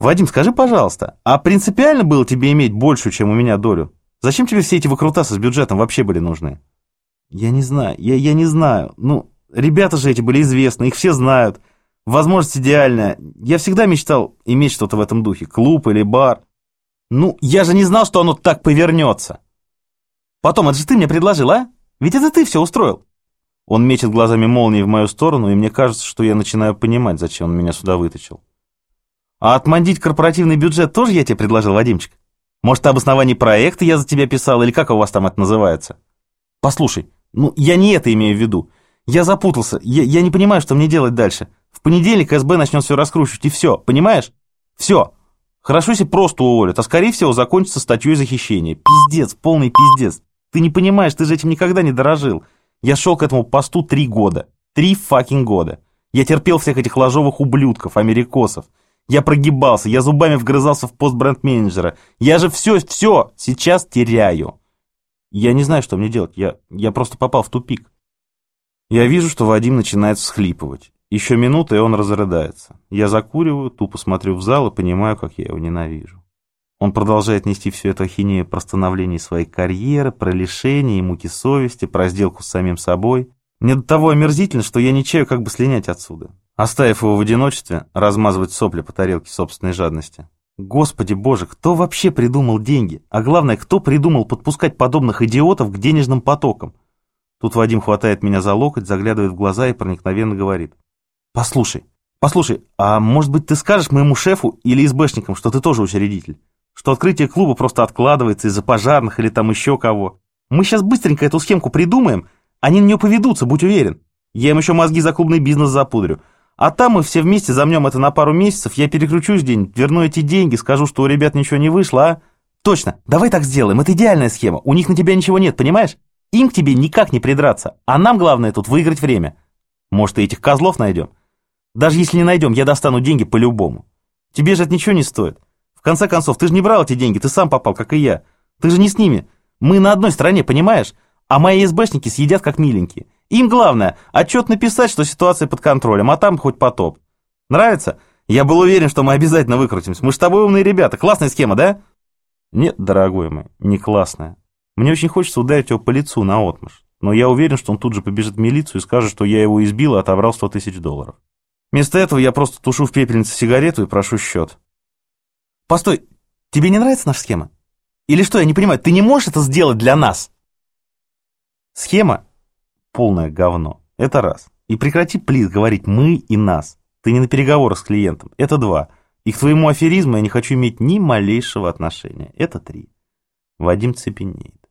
Вадим, скажи, пожалуйста, а принципиально было тебе иметь большую, чем у меня долю? Зачем тебе все эти выкрутасы с бюджетом вообще были нужны? Я не знаю, я, я не знаю. Ну, ребята же эти были известны, их все знают. Возможность идеальная. Я всегда мечтал иметь что-то в этом духе. Клуб или бар. Ну, я же не знал, что оно так повернется. Потом, это же ты мне предложил, а? Ведь это ты все устроил. Он метит глазами молнии в мою сторону, и мне кажется, что я начинаю понимать, зачем он меня сюда вытащил. А отмандить корпоративный бюджет тоже я тебе предложил, Вадимчик? Может, обоснование проекта я за тебя писал, или как у вас там это называется? Послушай, ну, я не это имею в виду. Я запутался, я, я не понимаю, что мне делать дальше. В понедельник СБ начнет все раскручивать, и все, понимаешь? Все. Хорошо, если просто уволят, а скорее всего закончится статьей за хищение. Пиздец, полный пиздец. Ты не понимаешь, ты же этим никогда не дорожил. Я шел к этому посту три года. Три fucking года. Я терпел всех этих лажовых ублюдков, америкосов. Я прогибался, я зубами вгрызался в пост бренд-менеджера. Я же все, все сейчас теряю. Я не знаю, что мне делать. Я, я просто попал в тупик. Я вижу, что Вадим начинает всхлипывать. Еще минута, и он разрыдается. Я закуриваю, тупо смотрю в зал и понимаю, как я его ненавижу. Он продолжает нести всю эту ахинею про становление своей карьеры, про лишение и муки совести, про сделку с самим собой. Мне до того омерзительно, что я не чаю, как бы слинять отсюда. Оставив его в одиночестве, размазывать сопли по тарелке собственной жадности. Господи боже, кто вообще придумал деньги? А главное, кто придумал подпускать подобных идиотов к денежным потокам? Тут Вадим хватает меня за локоть, заглядывает в глаза и проникновенно говорит. «Послушай, послушай, а может быть ты скажешь моему шефу или СБшникам, что ты тоже учредитель? что открытие клуба просто откладывается из-за пожарных или там еще кого. Мы сейчас быстренько эту схемку придумаем, они на нее поведутся, будь уверен. Я им еще мозги за клубный бизнес запудрю. А там мы все вместе замнем это на пару месяцев, я перекручусь день, верну эти деньги, скажу, что у ребят ничего не вышло, а? Точно, давай так сделаем, это идеальная схема, у них на тебя ничего нет, понимаешь? Им к тебе никак не придраться, а нам главное тут выиграть время. Может, и этих козлов найдем? Даже если не найдем, я достану деньги по-любому. Тебе же это ничего не стоит. В конце концов, ты же не брал эти деньги, ты сам попал, как и я. Ты же не с ними. Мы на одной стороне, понимаешь? А мои СБшники съедят как миленькие. Им главное отчет написать, что ситуация под контролем, а там хоть потоп. Нравится? Я был уверен, что мы обязательно выкрутимся. Мы с тобой умные ребята. Классная схема, да? Нет, дорогой мой, не классная. Мне очень хочется ударить его по лицу на отмышь. Но я уверен, что он тут же побежит в милицию и скажет, что я его избил и отобрал 100 тысяч долларов. Вместо этого я просто тушу в пепельнице сигарету и прошу счет. Постой, тебе не нравится наша схема? Или что, я не понимаю, ты не можешь это сделать для нас? Схема — полное говно. Это раз. И прекрати, плиз, говорить «мы» и «нас». Ты не на переговорах с клиентом. Это два. И к твоему аферизму я не хочу иметь ни малейшего отношения. Это три. Вадим цепенеет.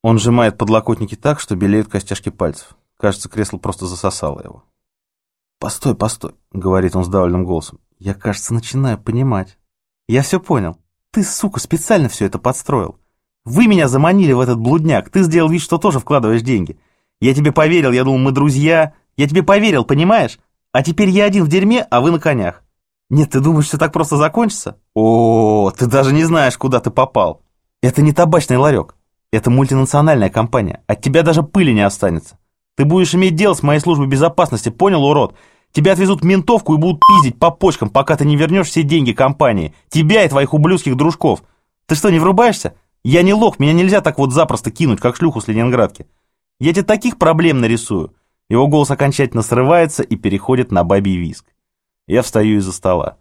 Он сжимает подлокотники так, что белеют костяшки пальцев. Кажется, кресло просто засосало его. «Постой, постой», — говорит он с давленным голосом. «Я, кажется, начинаю понимать». Я все понял. Ты, сука, специально все это подстроил. Вы меня заманили в этот блудняк. Ты сделал вид, что тоже вкладываешь деньги. Я тебе поверил, я думал, мы друзья. Я тебе поверил, понимаешь? А теперь я один в дерьме, а вы на конях. Нет, ты думаешь, что так просто закончится? О, ты даже не знаешь, куда ты попал. Это не табачный ларек. Это мультинациональная компания. От тебя даже пыли не останется. Ты будешь иметь дело с моей службой безопасности, понял, урод? Тебя отвезут в ментовку и будут пиздить по почкам, пока ты не вернешь все деньги компании. Тебя и твоих ублюдских дружков. Ты что, не врубаешься? Я не лох, меня нельзя так вот запросто кинуть, как шлюху с Ленинградки. Я тебе таких проблем нарисую. Его голос окончательно срывается и переходит на бабий виск. Я встаю из-за стола.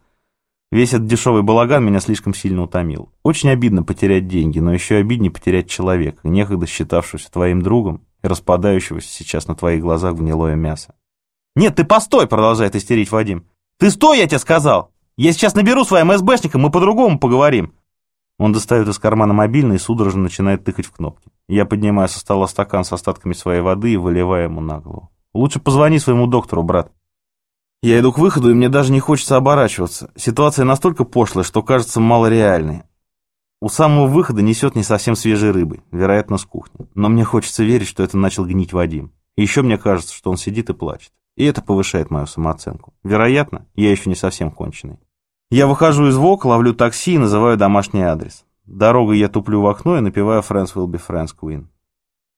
Весь этот дешевый балаган меня слишком сильно утомил. Очень обидно потерять деньги, но еще обиднее потерять человека, некогда считавшегося твоим другом и распадающегося сейчас на твоих глазах в гнилое мясо. «Нет, ты постой!» — продолжает истерить Вадим. «Ты стой, я тебе сказал! Я сейчас наберу своим СБшникам, мы по-другому поговорим!» Он достает из кармана мобильный и судорожно начинает тыкать в кнопки. Я поднимаю со стола стакан с остатками своей воды и выливаю ему на голову. «Лучше позвони своему доктору, брат». Я иду к выходу, и мне даже не хочется оборачиваться. Ситуация настолько пошлая, что кажется малореальной. У самого выхода несет не совсем свежей рыбы, вероятно, с кухни. Но мне хочется верить, что это начал гнить Вадим. Еще мне кажется, что он сидит и плачет. И это повышает мою самооценку. Вероятно, я еще не совсем конченый. Я выхожу из ВОК, ловлю такси и называю домашний адрес. Дорогой я туплю в окно и напеваю «Friends will be friends, Queen».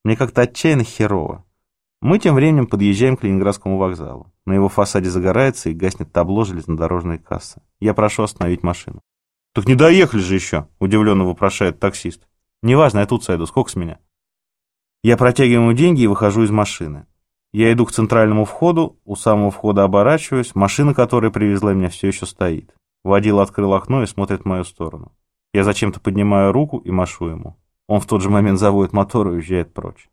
Мне как-то отчаянно херово. Мы тем временем подъезжаем к Ленинградскому вокзалу. На его фасаде загорается и гаснет табло железнодорожной кассы. Я прошу остановить машину. «Так не доехали же еще!» – удивленно вопрошает таксист. «Неважно, я тут сойду. Сколько с меня?» Я протягиваю ему деньги и выхожу из машины. Я иду к центральному входу, у самого входа оборачиваюсь, машина, которая привезла меня, все еще стоит. Водил открыл окно и смотрит в мою сторону. Я зачем-то поднимаю руку и машу ему. Он в тот же момент заводит мотор и уезжает прочь.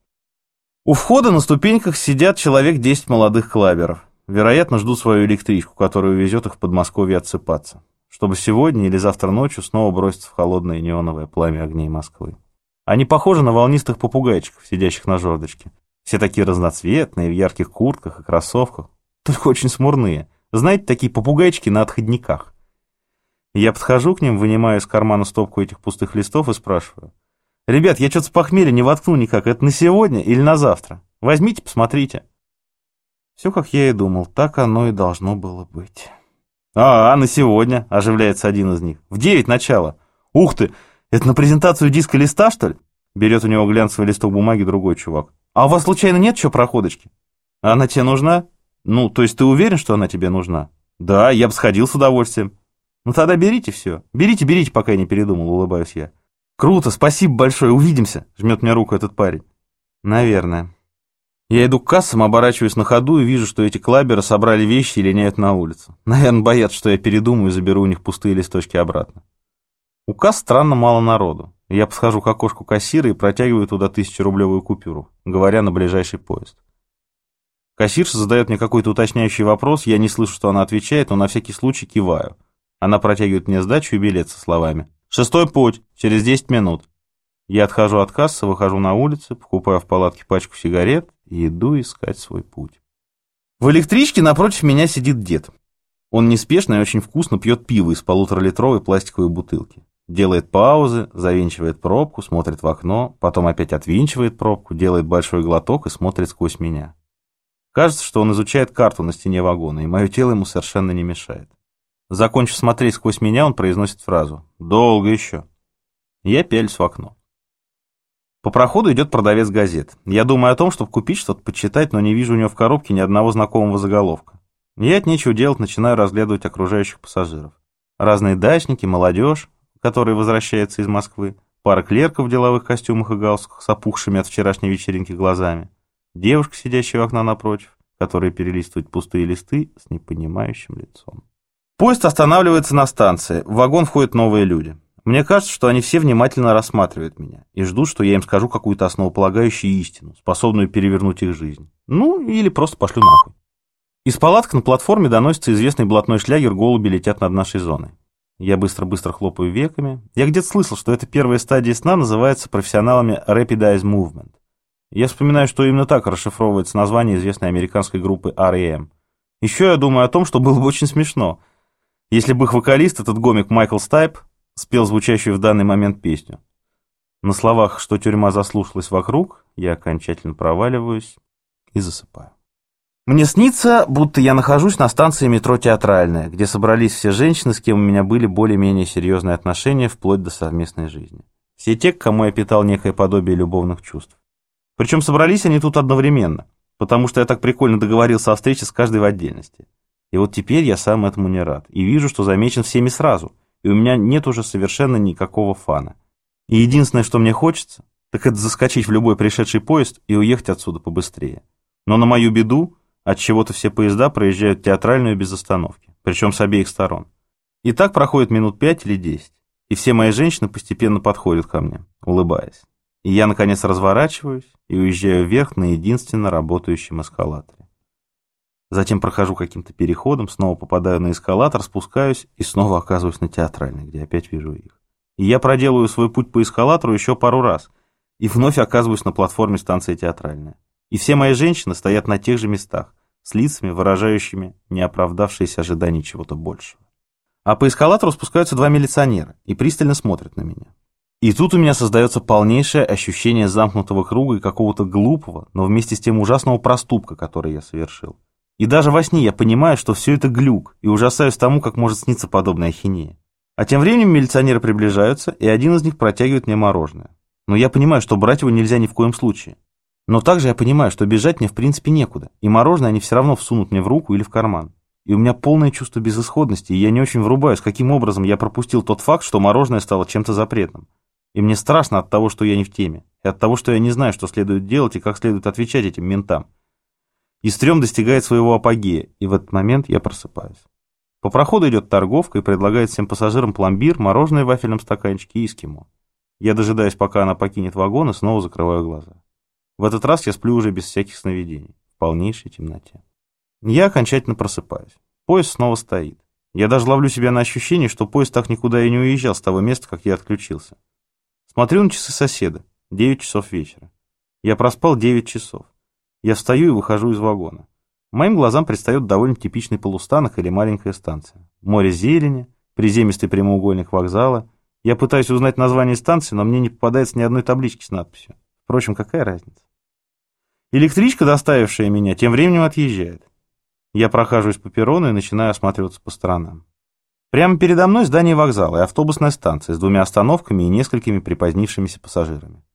У входа на ступеньках сидят человек 10 молодых клаберов. Вероятно, ждут свою электричку, которая увезет их в Подмосковье отсыпаться, чтобы сегодня или завтра ночью снова броситься в холодное неоновое пламя огней Москвы. Они похожи на волнистых попугайчиков, сидящих на жердочке. Все такие разноцветные, в ярких куртках и кроссовках, только очень смурные. Знаете, такие попугайчики на отходниках. Я подхожу к ним, вынимаю из кармана стопку этих пустых листов и спрашиваю. Ребят, я что-то с похмелья не воткну никак. Это на сегодня или на завтра? Возьмите, посмотрите. Все, как я и думал, так оно и должно было быть. А, а на сегодня, оживляется один из них. В девять начало. Ух ты, это на презентацию диска листа, что ли? Берет у него глянцевый листок бумаги другой чувак. А у вас случайно нет еще проходочки? Она тебе нужна? Ну, то есть ты уверен, что она тебе нужна? Да, я бы сходил с удовольствием. Ну тогда берите все. Берите, берите, пока я не передумал, улыбаюсь я. «Круто, спасибо большое, увидимся!» — жмет мне руку этот парень. «Наверное». Я иду к кассам, оборачиваюсь на ходу и вижу, что эти клаберы собрали вещи и линяют на улицу. Наверное, боятся, что я передумаю и заберу у них пустые листочки обратно. У касс странно мало народу. Я подхожу к окошку кассира и протягиваю туда тысячерублевую купюру, говоря на ближайший поезд. Кассирша задает мне какой-то уточняющий вопрос, я не слышу, что она отвечает, но на всякий случай киваю. Она протягивает мне сдачу и билет со словами Шестой путь, через 10 минут. Я отхожу от кассы, выхожу на улицу, покупаю в палатке пачку сигарет и иду искать свой путь. В электричке напротив меня сидит дед. Он неспешно и очень вкусно пьет пиво из полуторалитровой пластиковой бутылки. Делает паузы, завинчивает пробку, смотрит в окно, потом опять отвинчивает пробку, делает большой глоток и смотрит сквозь меня. Кажется, что он изучает карту на стене вагона, и мое тело ему совершенно не мешает. Закончив смотреть сквозь меня, он произносит фразу «Долго еще». Я пялюсь в окно. По проходу идет продавец газет. Я думаю о том, чтобы купить что-то, почитать, но не вижу у него в коробке ни одного знакомого заголовка. Я от нечего делать начинаю разглядывать окружающих пассажиров. Разные дачники, молодежь, которая возвращается из Москвы, пара клерков в деловых костюмах и галстуках с опухшими от вчерашней вечеринки глазами, девушка, сидящая у окна напротив, которая перелистывает пустые листы с непонимающим лицом. Поезд останавливается на станции, в вагон входят новые люди. Мне кажется, что они все внимательно рассматривают меня и ждут, что я им скажу какую-то основополагающую истину, способную перевернуть их жизнь. Ну, или просто пошлю нахуй. Из палаток на платформе доносится известный блатной шлягер «Голуби летят над нашей зоной». Я быстро-быстро хлопаю веками. Я где-то слышал, что эта первая стадия сна называется профессионалами Rapid Eye Movement. Я вспоминаю, что именно так расшифровывается название известной американской группы R.E.M. Еще я думаю о том, что было бы очень смешно – если бы их вокалист, этот гомик Майкл Стайп, спел звучащую в данный момент песню. На словах, что тюрьма заслушалась вокруг, я окончательно проваливаюсь и засыпаю. Мне снится, будто я нахожусь на станции метро «Театральная», где собрались все женщины, с кем у меня были более-менее серьезные отношения вплоть до совместной жизни. Все те, к кому я питал некое подобие любовных чувств. Причем собрались они тут одновременно, потому что я так прикольно договорился о встрече с каждой в отдельности. И вот теперь я сам этому не рад. И вижу, что замечен всеми сразу. И у меня нет уже совершенно никакого фана. И единственное, что мне хочется, так это заскочить в любой пришедший поезд и уехать отсюда побыстрее. Но на мою беду, от чего-то все поезда проезжают театральную без остановки, причем с обеих сторон. И так проходит минут пять или десять. И все мои женщины постепенно подходят ко мне, улыбаясь. И я, наконец, разворачиваюсь и уезжаю вверх на единственно работающем эскалаторе. Затем прохожу каким-то переходом, снова попадаю на эскалатор, спускаюсь и снова оказываюсь на театральной, где опять вижу их. И я проделываю свой путь по эскалатору еще пару раз, и вновь оказываюсь на платформе станции театральная. И все мои женщины стоят на тех же местах, с лицами, выражающими неоправдавшиеся ожидания чего-то большего. А по эскалатору спускаются два милиционера и пристально смотрят на меня. И тут у меня создается полнейшее ощущение замкнутого круга и какого-то глупого, но вместе с тем ужасного проступка, который я совершил. И даже во сне я понимаю, что все это глюк, и ужасаюсь тому, как может сниться подобная ахинея. А тем временем милиционеры приближаются, и один из них протягивает мне мороженое. Но я понимаю, что брать его нельзя ни в коем случае. Но также я понимаю, что бежать мне в принципе некуда, и мороженое они все равно всунут мне в руку или в карман. И у меня полное чувство безысходности, и я не очень врубаюсь, каким образом я пропустил тот факт, что мороженое стало чем-то запретным. И мне страшно от того, что я не в теме, и от того, что я не знаю, что следует делать и как следует отвечать этим ментам. И стрём достигает своего апогея, и в этот момент я просыпаюсь. По проходу идет торговка и предлагает всем пассажирам пломбир, мороженое в вафельном стаканчике и эскимо. Я дожидаюсь, пока она покинет вагон, и снова закрываю глаза. В этот раз я сплю уже без всяких сновидений, в полнейшей темноте. Я окончательно просыпаюсь. Поезд снова стоит. Я даже ловлю себя на ощущении, что поезд так никуда и не уезжал с того места, как я отключился. Смотрю на часы соседа. 9 часов вечера. Я проспал 9 часов. Я встаю и выхожу из вагона. Моим глазам предстает довольно типичный полустанок или маленькая станция. Море зелени, приземистый прямоугольник вокзала. Я пытаюсь узнать название станции, но мне не попадается ни одной таблички с надписью. Впрочем, какая разница? Электричка, доставившая меня, тем временем отъезжает. Я прохаживаюсь по перрону и начинаю осматриваться по сторонам. Прямо передо мной здание вокзала и автобусная станция с двумя остановками и несколькими припозднившимися пассажирами.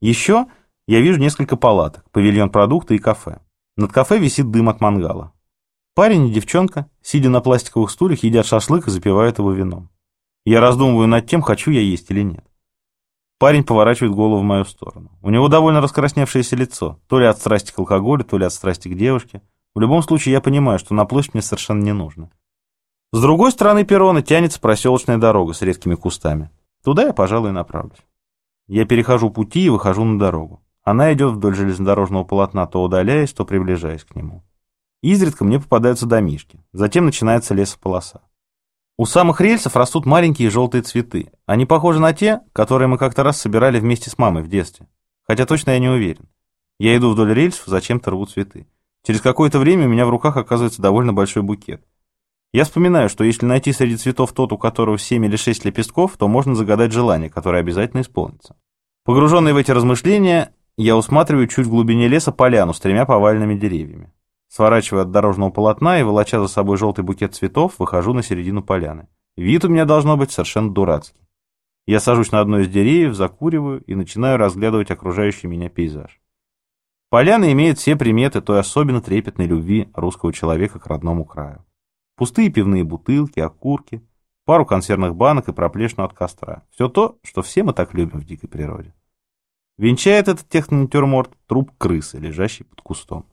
Еще я вижу несколько палаток, павильон продукты и кафе. Над кафе висит дым от мангала. Парень и девчонка, сидя на пластиковых стульях, едят шашлык и запивают его вином. Я раздумываю над тем, хочу я есть или нет. Парень поворачивает голову в мою сторону. У него довольно раскрасневшееся лицо, то ли от страсти к алкоголю, то ли от страсти к девушке. В любом случае, я понимаю, что на площадь мне совершенно не нужно. С другой стороны перрона тянется проселочная дорога с редкими кустами. Туда я, пожалуй, направлюсь. Я перехожу пути и выхожу на дорогу. Она идет вдоль железнодорожного полотна, то удаляясь, то приближаясь к нему. Изредка мне попадаются домишки. Затем начинается лесополоса. У самых рельсов растут маленькие желтые цветы. Они похожи на те, которые мы как-то раз собирали вместе с мамой в детстве. Хотя точно я не уверен. Я иду вдоль рельсов, зачем-то рву цветы. Через какое-то время у меня в руках оказывается довольно большой букет. Я вспоминаю, что если найти среди цветов тот, у которого 7 или 6 лепестков, то можно загадать желание, которое обязательно исполнится. Погруженный в эти размышления, я усматриваю чуть в глубине леса поляну с тремя поваленными деревьями. Сворачиваю от дорожного полотна и, волоча за собой желтый букет цветов, выхожу на середину поляны. Вид у меня должно быть совершенно дурацкий. Я сажусь на одно из деревьев, закуриваю и начинаю разглядывать окружающий меня пейзаж. Поляна имеет все приметы той особенно трепетной любви русского человека к родному краю. Пустые пивные бутылки, окурки, пару консервных банок и проплешину от костра. Все то, что все мы так любим в дикой природе. Венчает этот технонатюрморт труп крысы, лежащий под кустом.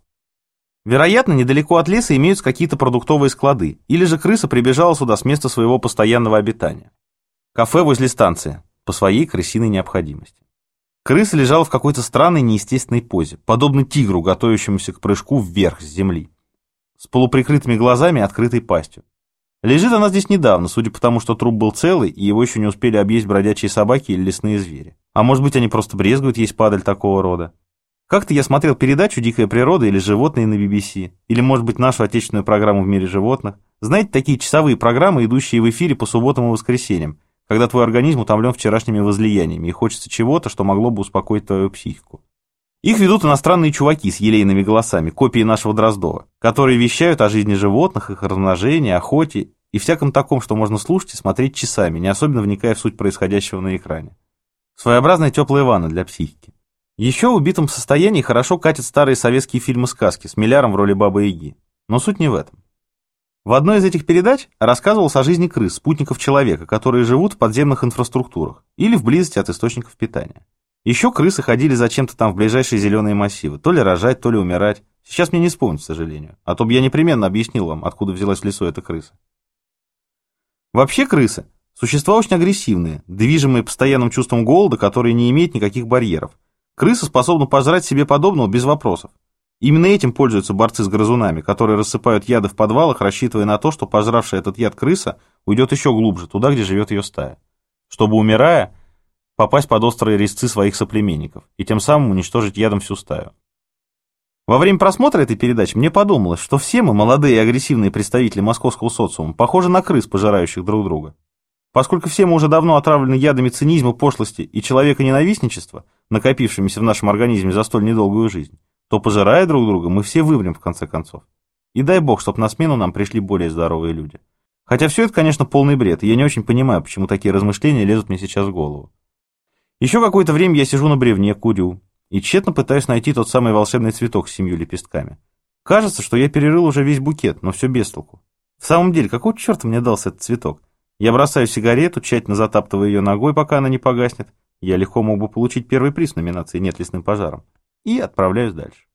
Вероятно, недалеко от леса имеются какие-то продуктовые склады, или же крыса прибежала сюда с места своего постоянного обитания. Кафе возле станции, по своей крысиной необходимости. Крыса лежала в какой-то странной неестественной позе, подобно тигру, готовящемуся к прыжку вверх с земли, с полуприкрытыми глазами и открытой пастью. Лежит она здесь недавно, судя по тому, что труп был целый, и его еще не успели объесть бродячие собаки или лесные звери. А может быть, они просто брезгуют есть падаль такого рода. Как-то я смотрел передачу «Дикая природа» или «Животные» на BBC, или, может быть, нашу отечественную программу «В мире животных». Знаете, такие часовые программы, идущие в эфире по субботам и воскресеньям, когда твой организм утомлен вчерашними возлияниями и хочется чего-то, что могло бы успокоить твою психику. Их ведут иностранные чуваки с елейными голосами, копии нашего Дроздова, которые вещают о жизни животных, их размножении, охоте и всяком таком, что можно слушать и смотреть часами, не особенно вникая в суть происходящего на экране. Своеобразная теплая ванна для психики. Еще в убитом состоянии хорошо катят старые советские фильмы-сказки с Милляром в роли Бабы-Яги. Но суть не в этом. В одной из этих передач рассказывалось о жизни крыс, спутников человека, которые живут в подземных инфраструктурах или в близости от источников питания. Еще крысы ходили зачем-то там в ближайшие зеленые массивы, то ли рожать, то ли умирать. Сейчас мне не вспомнить, к сожалению. А то бы я непременно объяснил вам, откуда взялась в лесу эта крыса. Вообще крысы – существа очень агрессивные, движимые постоянным чувством голода, которые не имеют никаких барьеров, Крыса способна пожрать себе подобного без вопросов. Именно этим пользуются борцы с грызунами, которые рассыпают яды в подвалах, рассчитывая на то, что пожравшая этот яд крыса уйдет еще глубже, туда, где живет ее стая. Чтобы, умирая, попасть под острые резцы своих соплеменников и тем самым уничтожить ядом всю стаю. Во время просмотра этой передачи мне подумалось, что все мы, молодые и агрессивные представители московского социума, похожи на крыс, пожирающих друг друга. Поскольку все мы уже давно отравлены ядами цинизма, пошлости и человека-ненавистничества, накопившимися в нашем организме за столь недолгую жизнь, то, пожирая друг друга, мы все вымрем в конце концов. И дай бог, чтобы на смену нам пришли более здоровые люди. Хотя все это, конечно, полный бред, и я не очень понимаю, почему такие размышления лезут мне сейчас в голову. Еще какое-то время я сижу на бревне, курю, и тщетно пытаюсь найти тот самый волшебный цветок с семью лепестками. Кажется, что я перерыл уже весь букет, но все без толку. В самом деле, какого черта мне дался этот цветок? Я бросаю сигарету, тщательно затаптывая ее ногой, пока она не погаснет. Я легко мог бы получить первый приз в номинации «Нет лесным пожаром». И отправляюсь дальше.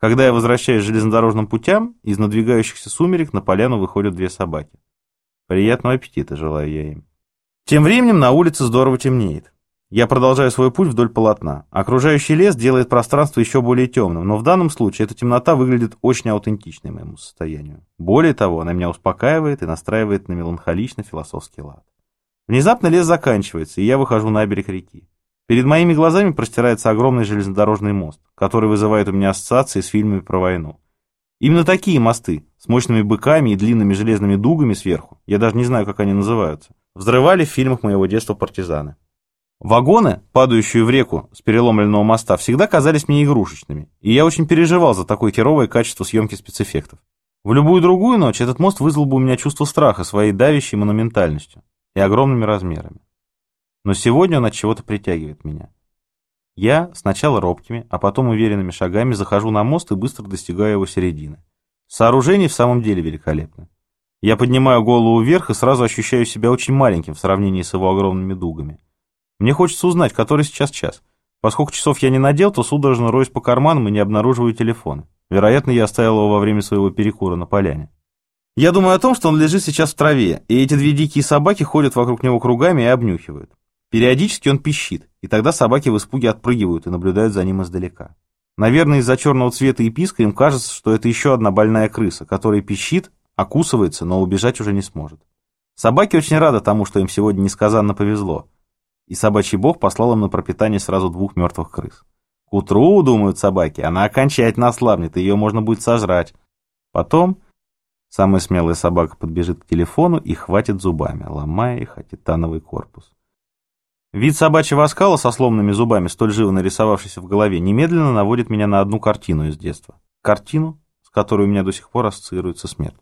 Когда я возвращаюсь железнодорожным путям, из надвигающихся сумерек на поляну выходят две собаки. Приятного аппетита желаю я им. Тем временем на улице здорово темнеет. Я продолжаю свой путь вдоль полотна. Окружающий лес делает пространство еще более темным, но в данном случае эта темнота выглядит очень аутентичной моему состоянию. Более того, она меня успокаивает и настраивает на меланхолично-философский лад. Внезапно лес заканчивается, и я выхожу на берег реки. Перед моими глазами простирается огромный железнодорожный мост, который вызывает у меня ассоциации с фильмами про войну. Именно такие мосты, с мощными быками и длинными железными дугами сверху, я даже не знаю, как они называются, взрывали в фильмах моего детства партизаны. Вагоны, падающие в реку с переломленного моста, всегда казались мне игрушечными, и я очень переживал за такое херовое качество съемки спецэффектов. В любую другую ночь этот мост вызвал бы у меня чувство страха своей давящей монументальностью и огромными размерами. Но сегодня он от чего-то притягивает меня. Я сначала робкими, а потом уверенными шагами захожу на мост и быстро достигаю его середины. Сооружение в самом деле великолепно. Я поднимаю голову вверх и сразу ощущаю себя очень маленьким в сравнении с его огромными дугами. Мне хочется узнать, который сейчас час. Поскольку часов я не надел, то судорожно роюсь по карманам и не обнаруживаю телефон. Вероятно, я оставил его во время своего перекура на поляне. Я думаю о том, что он лежит сейчас в траве, и эти две дикие собаки ходят вокруг него кругами и обнюхивают. Периодически он пищит, и тогда собаки в испуге отпрыгивают и наблюдают за ним издалека. Наверное, из-за черного цвета и писка им кажется, что это еще одна больная крыса, которая пищит, окусывается, но убежать уже не сможет. Собаки очень рады тому, что им сегодня несказанно повезло и собачий бог послал им на пропитание сразу двух мертвых крыс. К утру, думают собаки, она окончательно ослабнет, ее можно будет сожрать. Потом самая смелая собака подбежит к телефону и хватит зубами, ломая их о титановый корпус. Вид собачьего оскала со сломанными зубами, столь живо нарисовавшийся в голове, немедленно наводит меня на одну картину из детства. Картину, с которой у меня до сих пор ассоциируется смерть.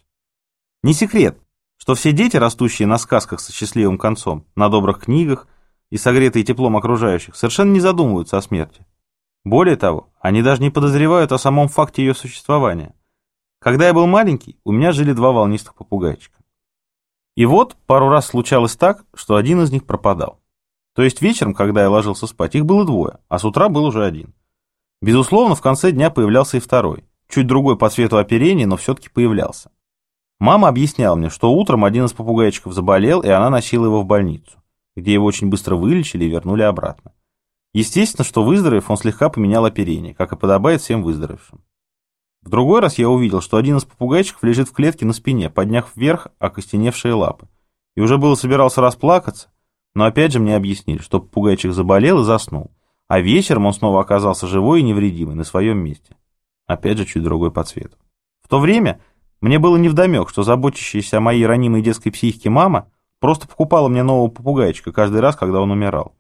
Не секрет, что все дети, растущие на сказках со счастливым концом, на добрых книгах, и согретые теплом окружающих, совершенно не задумываются о смерти. Более того, они даже не подозревают о самом факте ее существования. Когда я был маленький, у меня жили два волнистых попугайчика. И вот пару раз случалось так, что один из них пропадал. То есть вечером, когда я ложился спать, их было двое, а с утра был уже один. Безусловно, в конце дня появлялся и второй. Чуть другой по цвету оперения, но все-таки появлялся. Мама объясняла мне, что утром один из попугайчиков заболел, и она носила его в больницу где его очень быстро вылечили и вернули обратно. Естественно, что выздоровев, он слегка поменял оперение, как и подобает всем выздоровевшим. В другой раз я увидел, что один из попугайчиков лежит в клетке на спине, подняв вверх окостеневшие лапы. И уже было собирался расплакаться, но опять же мне объяснили, что попугайчик заболел и заснул, а вечером он снова оказался живой и невредимый на своем месте. Опять же чуть другой по цвету. В то время мне было невдомек, что заботящаяся о моей ранимой детской психике мама Просто покупала мне нового попугайчика каждый раз, когда он умирал.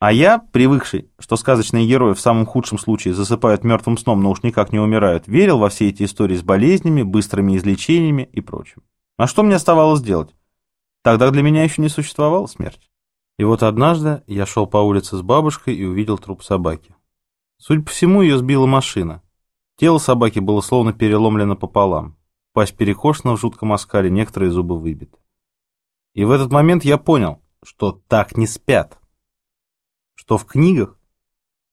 А я, привыкший, что сказочные герои в самом худшем случае засыпают мертвым сном, но уж никак не умирают, верил во все эти истории с болезнями, быстрыми излечениями и прочим. А что мне оставалось делать? Тогда для меня еще не существовала смерть. И вот однажды я шел по улице с бабушкой и увидел труп собаки. Судя по всему, ее сбила машина. Тело собаки было словно переломлено пополам. Пасть перекошена в жутком оскале, некоторые зубы выбиты. И в этот момент я понял, что так не спят. Что в книгах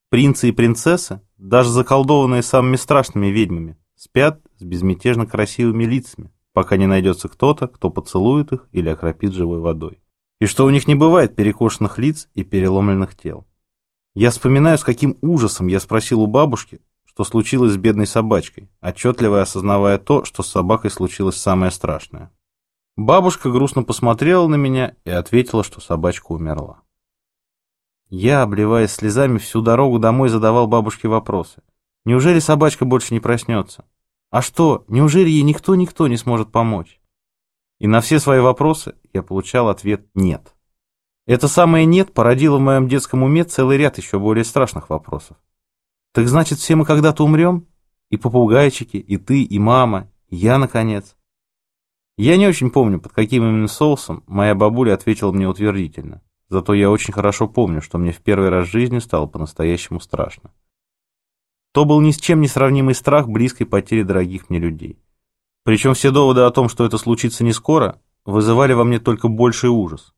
принцы и принцессы, даже заколдованные самыми страшными ведьмами, спят с безмятежно красивыми лицами, пока не найдется кто-то, кто поцелует их или окропит живой водой. И что у них не бывает перекошенных лиц и переломленных тел. Я вспоминаю, с каким ужасом я спросил у бабушки, что случилось с бедной собачкой, отчетливо осознавая то, что с собакой случилось самое страшное. Бабушка грустно посмотрела на меня и ответила, что собачка умерла. Я, обливаясь слезами, всю дорогу домой задавал бабушке вопросы. Неужели собачка больше не проснется? А что, неужели ей никто-никто не сможет помочь? И на все свои вопросы я получал ответ «нет». Это самое «нет» породило в моем детском уме целый ряд еще более страшных вопросов. Так значит, все мы когда-то умрем? И попугайчики, и ты, и мама, и я, наконец. Я не очень помню, под каким именно соусом моя бабуля ответила мне утвердительно. Зато я очень хорошо помню, что мне в первый раз в жизни стало по-настоящему страшно. То был ни с чем не сравнимый страх близкой потери дорогих мне людей. Причем все доводы о том, что это случится не скоро, вызывали во мне только больший ужас.